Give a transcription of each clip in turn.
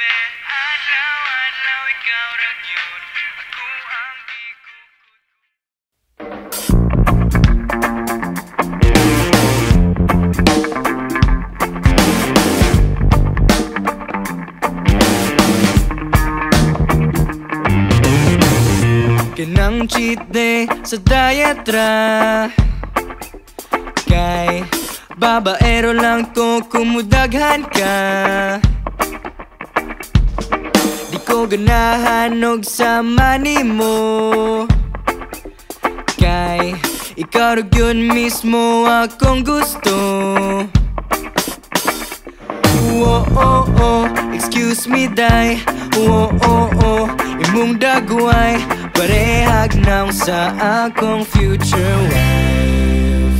baby Adlaw-adlaw ikaw ra gyud Ako ang gikukod Kanang cheat day sa diet ra Kay babaero lang to kumudaghan ka ko ganahan og sama mo. Kay ikaw ra gyud mismo akong gusto. Oh, oh, oh, excuse me, day Oh, oh, oh, imong dagway. Parehag naw sa akong future wife.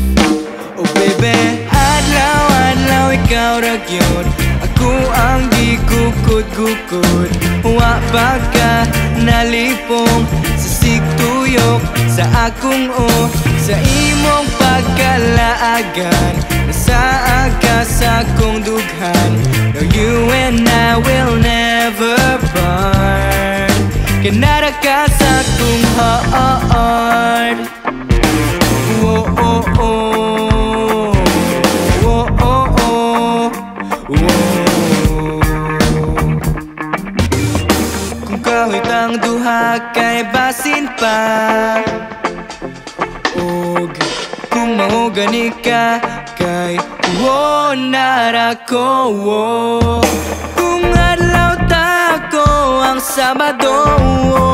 Oh baby, adlaw, adlaw, ikaw ra gyud Ako ang gikukod-gukod Wa pa ka nalipong Sa sigtuyok Sa akong o Sa imong pagkalaagan? Nasa ka sa akong dughan. No, you and I will never part. Kanara ka sa akong heart Kung kahit ang duha kay basin pa. Og kung maugani ka kay wo nara ko wo Kung adlaw ta ko ang Sabado wo,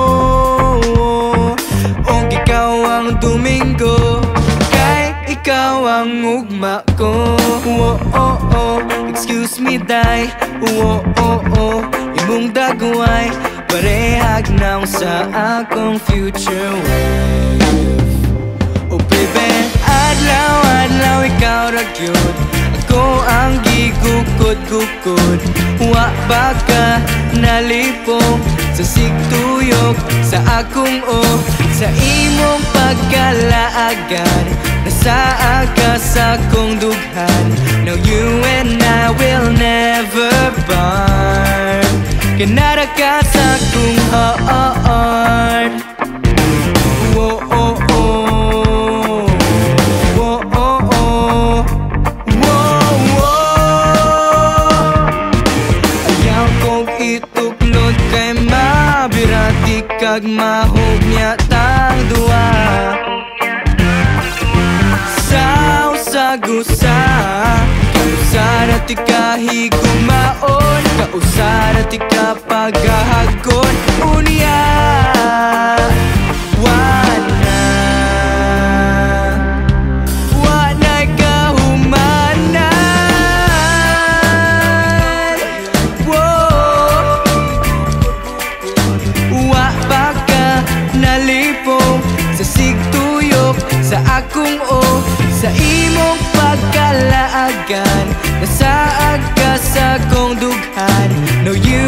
Og ikaw ang Domingo Kay ikaw ang ugma ko wo, oh, oh, Excuse me, day wo, oh, oh, Imong dagway Parehag naw sa akong future wife. Oh baby, adlaw, adlaw, ikaw ra gyud Ako ang gigukod-gukod Wa ba ka nalipong Sa sigtuyok, sa akong o Sa imong pagkalaagan Nasa ka sa akong dughan. Now you and I will never part. Kanara akong heart Whoa, oh, oh. Whoa, oh, oh. Whoa, whoa. Ayaw kong ituklod kay mabirati kag mahog niya tang duwa Sa usagusa Kausara ti kahigumaon Kausara ti kapagahagon Unya Wana pagkalaagan Nasaag ka sa kong dughan No you